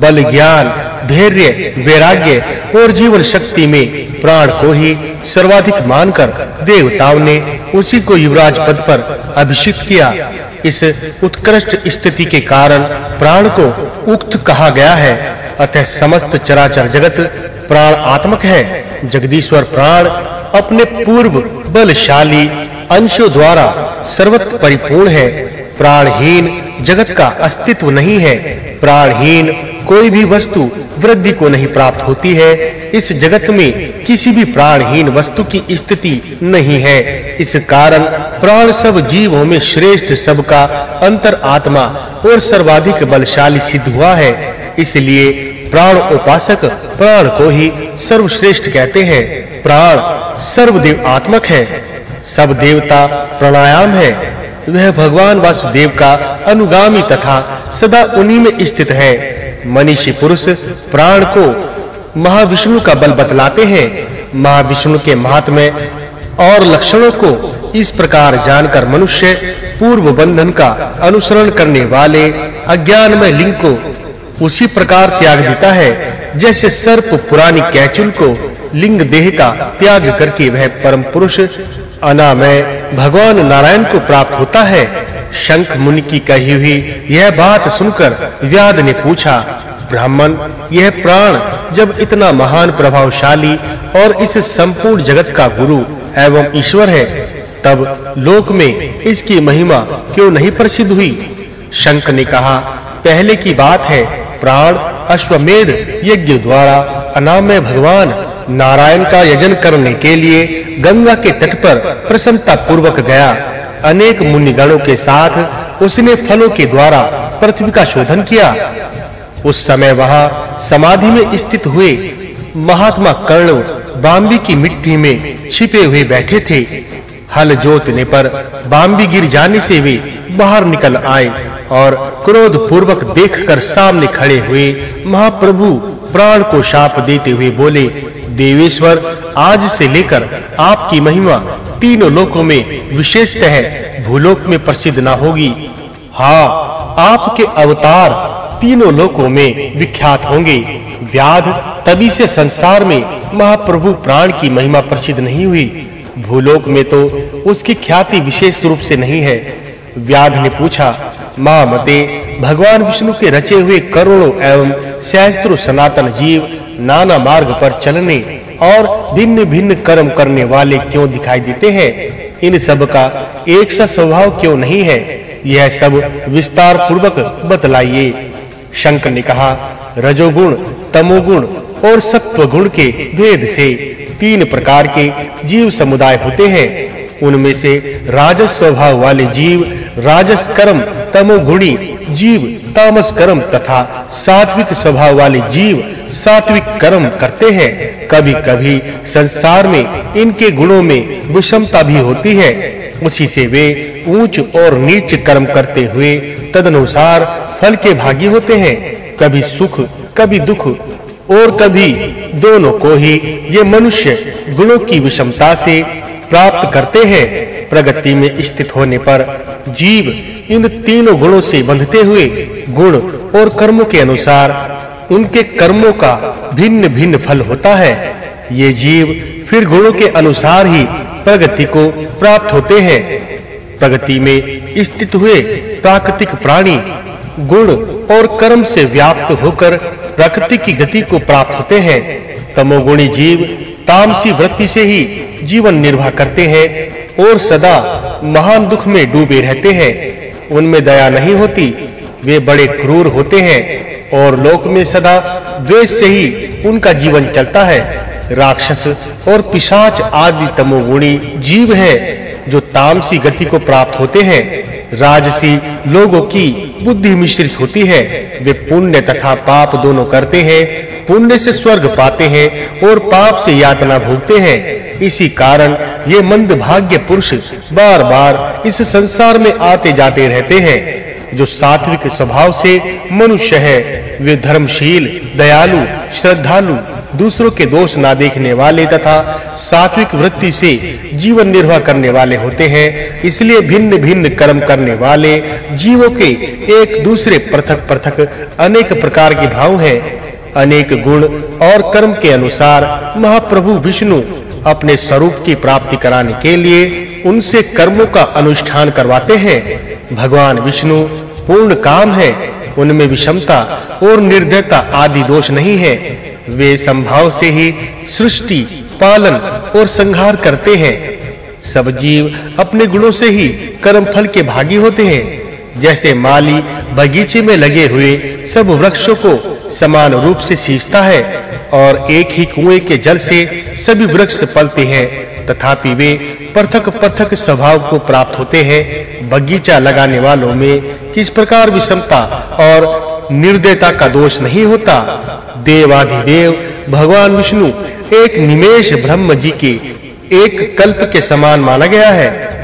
बल ज्ञान, धैर्य, वैराग्य और जीवन शक्ति में प्राण को ही सर्वाधिक मानकर देवताओं ने उसी को युवराज पद पर अभिषिक्त किया। इस उत्कृष्ट स्थिति के कारण प्राण को उक्त कहा गया है। अतः समस्त चराचर जगत प्राण आत्मक है। जगदीश्वर प्राण अपने पूर्व बलशाली अंशों द्वारा सर्वत्र परिपूर्ण है। प्राणहीन जगत का अस्तित्व नहीं है। प्राणहीन कोई भी वस्तु वृद्धि को नहीं प्राप्त होती है। इस जगत में किसी भी प्राणहीन वस्तु की स्थिति नहीं है। इस कारण प्राण सब जीवों में श्रेष्ठ सबका अंतर आत्मा और सर्वाधिक बलशाली सिद्ध हुआ है। इसलिए प्राण उपासक प्राण को ही सर्वश्रेष्ठ कहते हैं। प्राण सर्वदेव आत्मक है। सब देवता प्राणायाम है। वह भगवान वासुदेव का अनुगामी तथा सदा उन्हीं में स्थित है। मनीषी पुरुष प्राण को महाविष्णु का बल बतलाते हैं। महाविष्णु के महात्म्य और लक्षणों को इस प्रकार जानकर मनुष्य पूर्व बंधन का अनुसरण करने वाले अज्ञानमय लिंग को उसी प्रकार त्याग देता है, जैसे सर्प पुरानी कैचुल को लिंग देह का त्याग करके वह परम पुरुष अनामय भगवान नारायण को प्राप्त होता है। शंख मुनि की कही हुई यह बात सुनकर व्याद ने पूछा, ब्राह्मण, यह प्राण जब इतना महान प्रभावशाली और इस संपूर्ण जगत का गुरु एवं ईश्वर है, तब लोक में इसकी महिमा क्यों नहीं प्रसिद्ध हुई? शंख ने कहा, पहले की बात है, प्राण, अश्वमेध यज्ञ द्वारा अनामय भगवान नारायण का यजन करने के लिए गंगा के तट पर प्रसन्नता पूर्वक गया। अनेक मुनिगणों के साथ उसने फलों के द्वारा पृथ्वी का शोधन किया। उस समय वहाँ समाधि में स्थित हुए महात्मा कर्ण बांबी की मिट्टी में छिपे हुए बैठे थे। हल जोतने पर बांबी गिर जाने से वे बाहर निकल आए और क्रोध पूर्वक देखकर सामने खड़े हुए महाप्रभु प्राण को शाप देते हुए बोले देवेश्वर आज से लेकर आपकी महिमा तीनों लोकों में विशेषतः भूलोक में प्रसिद्ध ना होगी। हाँ आपके अवतार तीनों लोकों में विख्यात होंगे। व्याध तभी से संसार में महाप्रभु प्राण की महिमा प्रसिद्ध नहीं हुई। भूलोक में तो उसकी ख्याति विशेष रूप से नहीं है। व्याध ने पूछा, माँ मते, भगवान विष्णु के रचे हुए करोड़ों एवं सहस्त्रों सनातन जीव नाना मार्ग पर चलने और भिन्न-भिन्न कर्म करने वाले क्यों दिखाई देते हैं? इन सब का एक सा स्वभाव क्यों नहीं है? यह सब विस्तार पूर्वक बतलाइए। शंकर ने कहा, रजोगुण, तमोगुण और सत्व गुण के भेद से तीन प्रकार के जीव समुदाय होते हैं। उनमें से राजस स्वभाव वाले जीव राजस कर्म तमोगुणी जीव तामस कर्म तथा सात्विक स्वभाव वाले जीव सात्विक कर्म करते हैं। कभी-कभी संसार में इनके गुणों में विषमता भी होती है। उसी से वे ऊंच और नीच कर्म करते हुए तदनुसार फल के भागी होते हैं। कभी सुख, कभी दुख और कभी दोनों को ही ये मनुष्य गुणों की विषमता से प्राप्त करते हैं। प्रगति में स्थित होने पर जीव इन तीनों गुणों से बंधते हुए गुण और कर्मों के अनुसार उनके कर्मों का भिन्न-भिन्न फल होता है। ये जीव फिर गुणों के अनुसार ही प्रगति को प्राप्त होते हैं। प्रगति में स्थित हुए प्राकृतिक प्राणी गुण और कर्म से व्याप्त होकर प्रकृति की गति को प्राप्त होते हैं। तमोगुणी जीव तामसी वृत्ति से ही जीवन निर्वाह करते हैं और सदा महान दुख में डूबे रहते हैं। उनमें दया नहीं होती। वे बड़े क्रूर होते हैं और लोक में सदा द्वेष से ही उनका जीवन चलता है। राक्षस और पिशाच आदि तमोगुणी जीव है जो तामसी गति को प्राप्त होते हैं। राजसी लोगों की बुद्धि मिश्रित होती है। वे पुण्य तथा पाप दोनों करते हैं पुण्य से स्वर्ग पाते हैं और पाप से यातना भोगते हैं। इसी कारण ये मंद भाग्य पुरुष बार-बार इस संसार में आते जाते रहते हैं, जो सात्विक स्वभाव से मनुष्य है। वे धर्मशील, दयालु, श्रद्धालु, दूसरों के दोष ना देखने वाले तथा सात्विक वृत्ति से जीवन निर्वाह करने वाले होते हैं। इसलिए भिन्न-भिन्न कर्म करने वाले जीवों के एक दूसरे पृथक-पृथक अनेक प्रकार के भाव हैं। अनेक गुण और कर्म के अनुसार महाप्रभु विष्णु अपने स्वरूप की प्राप्ति कराने के लिए उनसे कर्मों का अनुष्ठान करवाते हैं। भगवान विष्णु पूर्ण काम है, उनमें विषमता और निर्दयता आदि दोष नहीं है। वे संभाव से ही सृष्टि, पालन और संहार करते हैं। सब जीव अपने गुणों से ही कर्म फल के भागी होते हैं। जैसे माली बगीचे में लगे हुए सब वृक्षों को समान रूप से सींचता है और एक ही कुएँ के जल से सभी वृक्ष पलते हैं। तथापि वे पृथक-पृथक स्वभाव को प्राप्त होते हैं, बगीचा लगाने वालों में किस प्रकार विषमता और निर्दयता का दोष नहीं होता। देवाधिदेव, भगवान विष्णु, एक निमेश ब्रह्म जी के एक कल्प के समान माना गया है।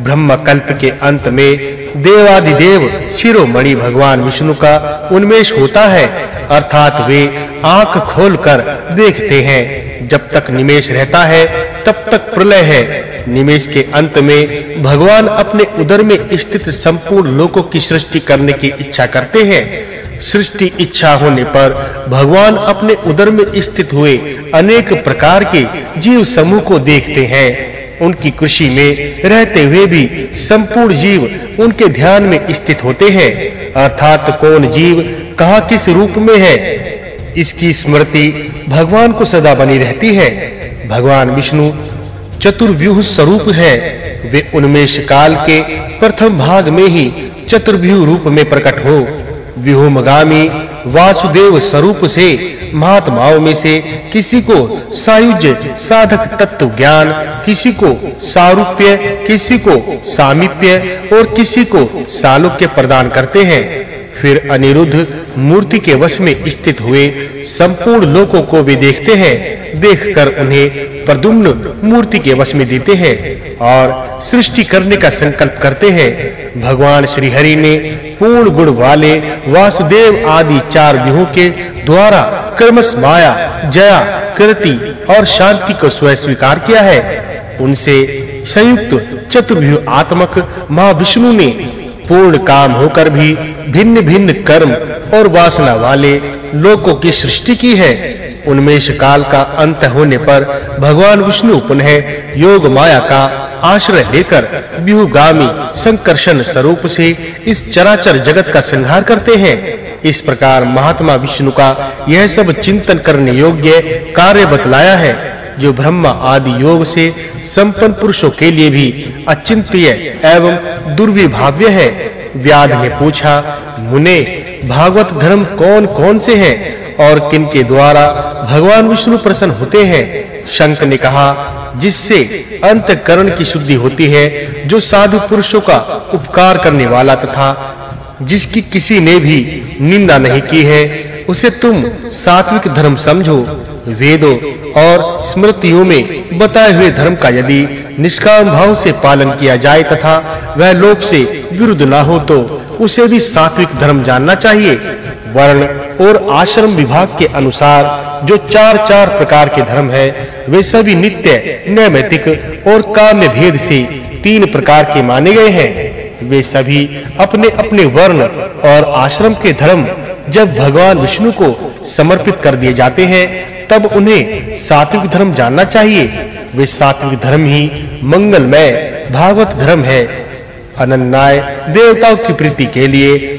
ब्रह्म कल्प के अंत में देवाधिदेव शिरोमणि भगवान विष्णु का उन्मेष होता है, अर्थात वे आँख खोलकर देखते हैं। जब तक निमेश रहता है, तब तक प्रलय है। निमेश के अंत में भगवान अपने उदर में स्थित संपूर्ण लोकों की सृष्टि करने की इच्छा करते हैं। सृष्टि इच्छा होने पर भगवान अपने उदर में स्थित हुए अनेक प्रकार के जीव समूह को देखते हैं। उनकी कृषि में रहते हुए भी संपूर्ण जीव उनके ध्यान में स्थित होते हैं। अर्थात कौन जीव कहाँ किस रूप में है? इसकी स्मृति भगवान को सदा बनी रहती है। भगवान विष्णु चतुर्व्यूह स्वरूप है। वे उन्मेष काल के प्रथम भाग में ही चतुर्व्यूह रूप में प्रकट हो। व्यूहमगामी वासुदेव स्वरूप से महात्माओं में से किसी को सायुज्य साधक तत्व ज्ञान, किसी को सारूप्य, किसी को सामीप्य और किसी को सालोक्य प्रदान करते हैं। फिर अनिरुद्ध मूर्ति के वश में स्थित हुए संपूर्ण लोकों को भी देखते हैं, देखकर उन्हें प्रदुम्न मूर्ति के वश में देते हैं और सृष्टि करने का संकल्प करते हैं। भगवान श्री हरि ने पूर्ण गुण वाले वासुदेव आदि चार विभू के द्वारा कर्मस माया, जया, कृति और शांति को स्वयं स्वीकार किया है। उनसे संयुक्त चतुर्भुज आत्मक महाविष्णु ने पूर्ण काम होकर भी भिन्न-भिन्न कर्म और वासना वाले लोकों की सृष्टि की है। उन्मेष काल का अंत होने पर भगवान विष्णु पुनः योग माया का आश्रय लेकर व्यूगामी संकर्षण स्वरूप से इस चराचर जगत का संहार करते हैं। इस प्रकार महात्मा विष्णु का यह सब चिंतन करने योग्य कार्य बतलाया है, जो ब्रह्मा आदि योग से संपन्न पुरुषों के लिए भी अचिंत्य एवं दुर्विभाव्य है। व्याध ने पूछा, मुने, भागवत धर्म कौन-कौन से हैं और किन के द्वारा भगवान विष्णु प्रसन्न होते हैं? शंक ने कहा, जिससे अंतकरण की शुद्धि होती है, जो साधु पुरुषों का उपकार करने वाला तथा जिसकी किसी ने भी निंदा नहीं की है। उसे तुम सात्विक धर्म समझो, वेदों और स्मृतियों में बताए हुए धर्म का यदि निष्काम भाव से पालन किया जाए तथा वह लोक से विरुद्ध ना हो तो उसे भी सात्विक धर्म जानना चाहिए। वर्ण और आश्रम विभाग के अनुसार जो चार-चार प्रकार के धर्म है, वे सभी नित्य नैमितिक और काम्य भेद से तीन प्रकार के माने गए हैं। वे सभी अपने-अपने वर्ण और आश्रम के धर्म जब भगवान विष्णु को समर्पित कर दिए जाते हैं, तब उन्हें सात्विक धर्म जानना चाहिए। वे सात्विक धर्म ही मंगलमय भागवत धर्म है। अनन्याय देवताओं की प्रीति के लिए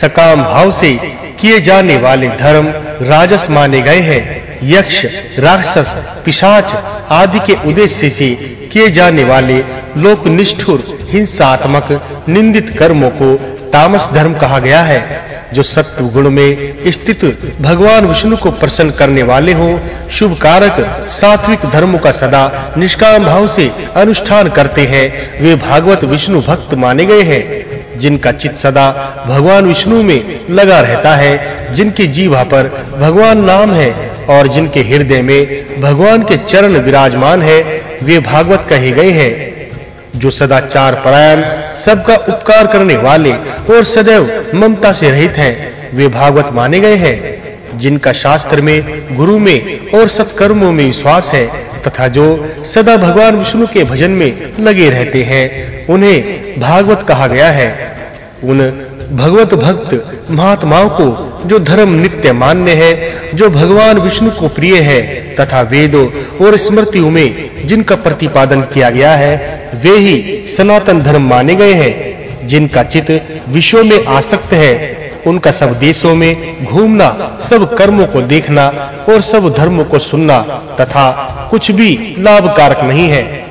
सकाम भाव से किए जाने वाले धर्म राजस माने गए हैं। यक्ष, राक्षस, पिशाच आदि के उद्देश्य से किए जाने वाले लोक निष्ठुर हिंसात्मक, निंदित कर्मों को तामस धर्म कहा गया है। जो सत्व गुण में स्थित भगवान विष्णु को प्रसन्न करने वाले हो शुभ कारक सात्विक धर्मों का सदा निष्काम भाव से अनुष्ठान करते हैं, वे भागवत विष्णु भक्त माने गए हैं। जिनका चित सदा भगवान विष्णु में लगा रहता है, जिनकी जीवा पर भगवान नाम है और जिनके हृदय में भगवान के चरण विराजमान है, वे भागवत कहे गए हैं, जो सदाचार परायण, सबका उपकार करने वाले और सदैव ममता से रहित हैं, वे भागवत माने गए हैं, जिनका शास्त्र में, गुरु में और सत्कर्मों में विश्वास है, तथा जो सदा भगवान विष्णु के भजन में लगे रहते हैं, उन्हें भागवत कहा गया है। उन भगवत भक्त महात्माओं को जो धर्म नित्य मान्य है, जो भगवान विष्णु को प्रिय है, तथा वेदों और स्मृतियों में जिनका प्रतिपादन किया गया है, वे ही सनातन धर्म माने गए हैं, जिनका चित विश्व में आसक्त है। उनका सब देशों में घूमना, सब कर्मों को देखना और सब धर्मों को सुनना तथा कुछ भी लाभकारक नहीं है।